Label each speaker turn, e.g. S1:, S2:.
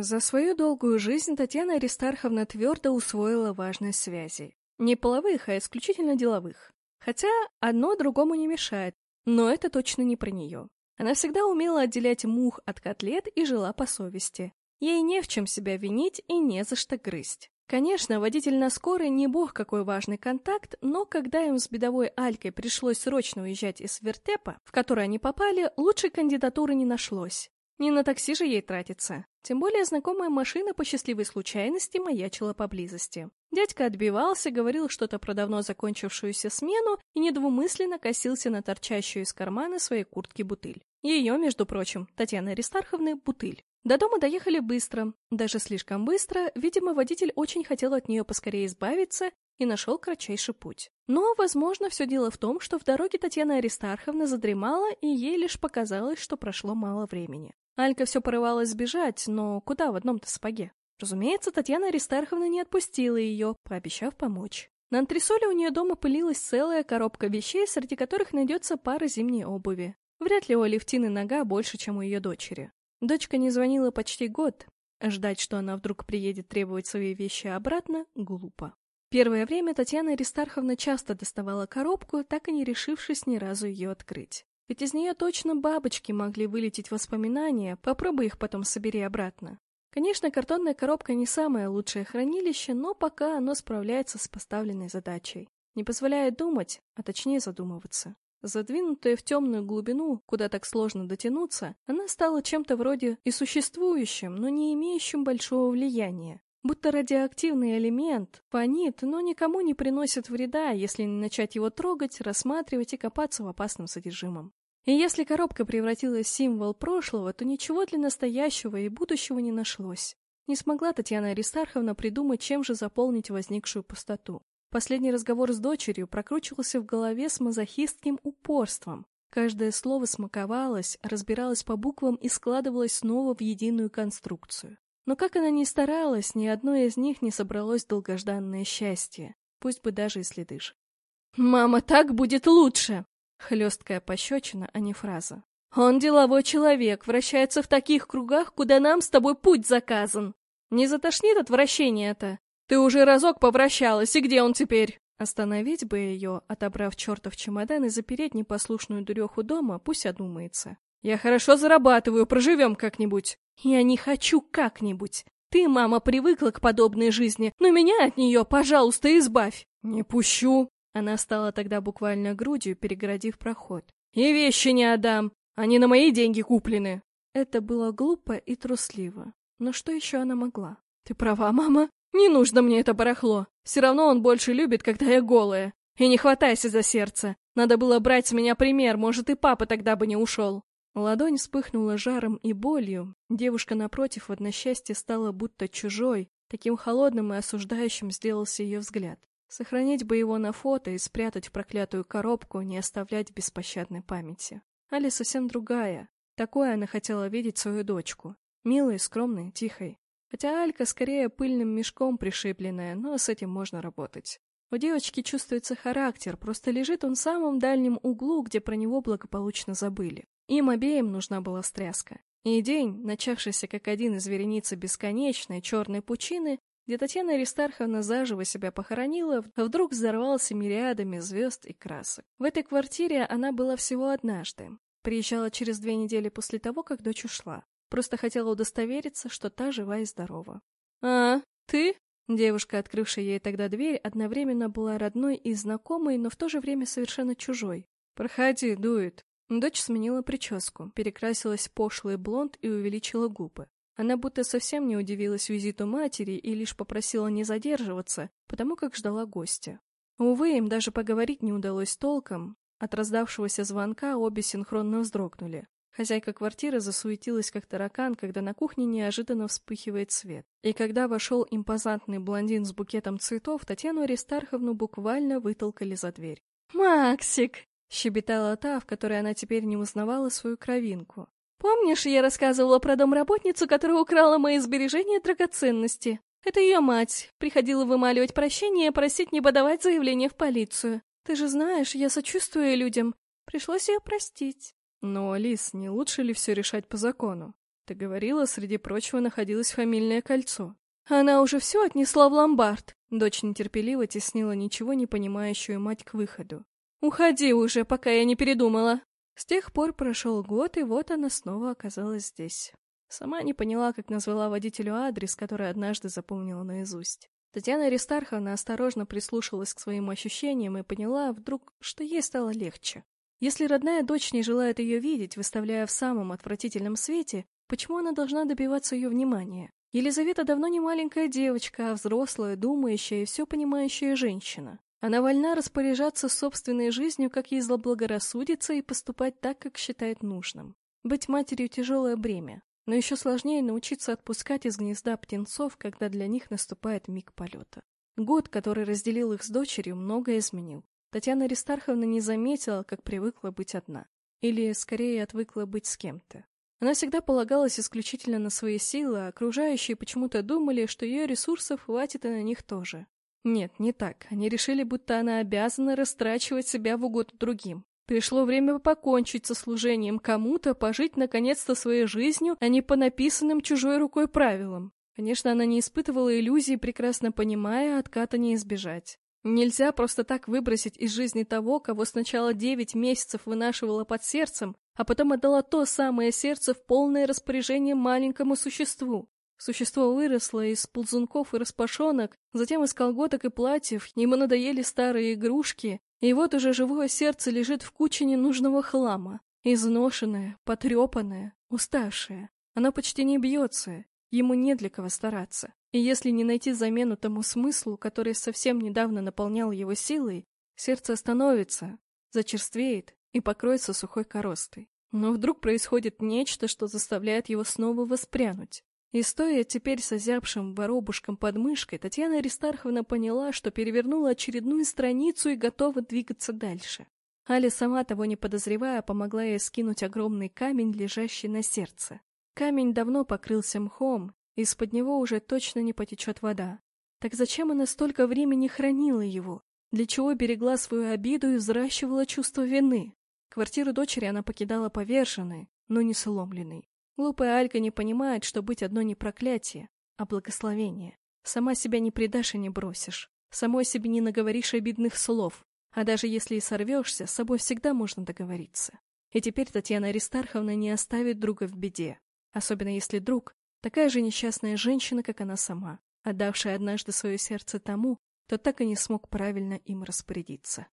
S1: За свою долгую жизнь Татьяна Аристарховна твердо усвоила важность связей. Не половых, а исключительно деловых. Хотя одно другому не мешает, но это точно не про нее. Она всегда умела отделять мух от котлет и жила по совести. Ей не в чем себя винить и не за что грызть. Конечно, водитель на скорой не бог какой важный контакт, но когда им с бедовой Алькой пришлось срочно уезжать из вертепа, в который они попали, лучшей кандидатуры не нашлось. Не на такси же ей тратиться. Тем более знакомая машина по счастливой случайности маячила поблизости. Дядька отбивался, говорил что-то про давно закончившуюся смену и недвумысленно косился на торчащую из кармана своей куртки бутыль. Ее, между прочим, Татьяны Аристарховны, бутыль. До дома доехали быстро, даже слишком быстро, видимо, водитель очень хотел от нее поскорее избавиться и нашел кратчайший путь. Но, возможно, все дело в том, что в дороге Татьяна Аристарховна задремала, и ей лишь показалось, что прошло мало времени. Алька все порывалась сбежать, но куда в одном-то сапоге? Разумеется, Татьяна Аристарховна не отпустила ее, пообещав помочь. На антресоле у нее дома пылилась целая коробка вещей, среди которых найдется пара зимней обуви. Вряд ли у Алевтины нога больше, чем у ее дочери. Дочка не звонила почти год. Ждать, что она вдруг приедет требовать свои вещи обратно, глупо. Первое время Татьяна Аристарховна часто доставала коробку, так и не решившись ни разу ее открыть. Ведь из нее точно бабочки могли вылететь воспоминания, попробуй их потом собери обратно. Конечно, картонная коробка не самое лучшее хранилище, но пока оно справляется с поставленной задачей. Не позволяет думать, а точнее задумываться. Задвинутая в темную глубину, куда так сложно дотянуться, она стала чем-то вроде и существующим, но не имеющим большого влияния. Будто радиоактивный элемент фонит, но никому не приносит вреда, если не начать его трогать, рассматривать и копаться в опасном содержимом. И если коробка превратилась в символ прошлого, то ничего для настоящего и будущего не нашлось. Не смогла Татьяна Аристарховна придумать, чем же заполнить возникшую пустоту. Последний разговор с дочерью прокручивался в голове с мазохистским упорством. Каждое слово смаковалось, разбиралось по буквам и складывалось снова в единую конструкцию. Но как она ни старалась, ни одной из них не собралось долгожданное счастье, пусть бы даже и следы же. «Мама, так будет лучше!» Хлесткая пощечина, а не фраза. «Он деловой человек, вращается в таких кругах, куда нам с тобой путь заказан. Не затошнит от вращения-то? Ты уже разок повращалась, и где он теперь?» Остановить бы ее, отобрав чертов чемодан и запереть непослушную дуреху дома, пусть одумается. «Я хорошо зарабатываю, проживем как-нибудь». «Я не хочу как-нибудь. Ты, мама, привыкла к подобной жизни, но меня от нее, пожалуйста, избавь». «Не пущу», она стала тогда буквально грудью, перегородив проход. «И вещи не отдам! Они на мои деньги куплены!» Это было глупо и трусливо. Но что еще она могла? «Ты права, мама. Не нужно мне это барахло. Все равно он больше любит, когда я голая. И не хватайся за сердце. Надо было брать с меня пример, может, и папа тогда бы не ушел». Ладонь вспыхнула жаром и болью. Девушка напротив в односчастье стала будто чужой. Таким холодным и осуждающим сделался ее взгляд. Сохранить бы его на фото и спрятать в проклятую коробку, не оставлять беспощадной памяти. Али совсем другая. Такое она хотела видеть свою дочку. Милой, скромной, тихой. Хотя Алька скорее пыльным мешком пришибленная, но с этим можно работать. У девочки чувствуется характер, просто лежит он в самом дальнем углу, где про него благополучно забыли. Им обеим нужна была стряска. И день, начавшийся как один из вереницы бесконечной черной пучины, где Татьяна Аристарховна заживо себя похоронила, вдруг взорвался мириадами звезд и красок. В этой квартире она была всего однажды. Приезжала через две недели после того, как дочь ушла. Просто хотела удостовериться, что та жива и здорова. «А, ты?» Девушка, открывшая ей тогда дверь, одновременно была родной и знакомой, но в то же время совершенно чужой. «Проходи, дует». Дочь сменила прическу, перекрасилась пошлый блонд и увеличила губы. Она будто совсем не удивилась визиту матери и лишь попросила не задерживаться, потому как ждала гостя. Увы, им даже поговорить не удалось толком. От раздавшегося звонка обе синхронно вздрогнули. Хозяйка квартиры засуетилась как таракан, когда на кухне неожиданно вспыхивает свет. И когда вошел импозантный блондин с букетом цветов, Татьяну Аристарховну буквально вытолкали за дверь. «Максик!» — щебетала та, в которой она теперь не узнавала свою кровинку. Помнишь, я рассказывала про домработницу, которая украла мои сбережения и драгоценности? Это ее мать. Приходила вымаливать прощение и просить не подавать заявление в полицию. Ты же знаешь, я сочувствую людям. Пришлось ее простить. Но, Алис, не лучше ли все решать по закону? Ты говорила, среди прочего находилось фамильное кольцо. Она уже все отнесла в ломбард. Дочь нетерпеливо теснила ничего не понимающую мать к выходу. «Уходи уже, пока я не передумала!» С тех пор прошел год, и вот она снова оказалась здесь. Сама не поняла, как назвала водителю адрес, который однажды запомнила наизусть. Татьяна Аристарховна осторожно прислушалась к своим ощущениям и поняла вдруг, что ей стало легче. Если родная дочь не желает ее видеть, выставляя в самом отвратительном свете, почему она должна добиваться ее внимания? Елизавета давно не маленькая девочка, а взрослая, думающая и все понимающая женщина. Она вольна распоряжаться собственной жизнью, как ей заблагорассудится, и поступать так, как считает нужным. Быть матерью – тяжелое бремя, но еще сложнее научиться отпускать из гнезда птенцов, когда для них наступает миг полета. Год, который разделил их с дочерью, многое изменил. Татьяна Аристарховна не заметила, как привыкла быть одна. Или, скорее, отвыкла быть с кем-то. Она всегда полагалась исключительно на свои силы, а окружающие почему-то думали, что ее ресурсов хватит и на них тоже. Нет, не так. Они решили, будто она обязана растрачивать себя в угоду другим. Пришло время покончить со служением кому-то, пожить наконец-то своей жизнью, а не по написанным чужой рукой правилам. Конечно, она не испытывала иллюзий, прекрасно понимая, отката не избежать. Нельзя просто так выбросить из жизни того, кого сначала девять месяцев вынашивала под сердцем, а потом отдала то самое сердце в полное распоряжение маленькому существу. Существо выросло из ползунков и распашонок, затем из колготок и платьев, ему надоели старые игрушки, и вот уже живое сердце лежит в куче ненужного хлама. Изношенное, потрепанное, уставшее. Оно почти не бьется, ему не для кого стараться. И если не найти замену тому смыслу, который совсем недавно наполнял его силой, сердце остановится, зачерствеет и покроется сухой коростой. Но вдруг происходит нечто, что заставляет его снова воспрянуть. И стоя теперь с озябшим воробушком под мышкой, Татьяна Аристарховна поняла, что перевернула очередную страницу и готова двигаться дальше. Аля, сама того не подозревая, помогла ей скинуть огромный камень, лежащий на сердце. Камень давно покрылся мхом, из-под него уже точно не потечет вода. Так зачем она столько времени хранила его? Для чего берегла свою обиду и взращивала чувство вины? Квартиру дочери она покидала поверженной, но не сломленной. Глупая Алька не понимает, что быть одно не проклятие, а благословение. Сама себя не предашь и не бросишь. Самой себе не наговоришь обидных слов. А даже если и сорвешься, с собой всегда можно договориться. И теперь Татьяна Аристарховна не оставит друга в беде. Особенно если друг — такая же несчастная женщина, как она сама, отдавшая однажды свое сердце тому, кто так и не смог правильно им распорядиться.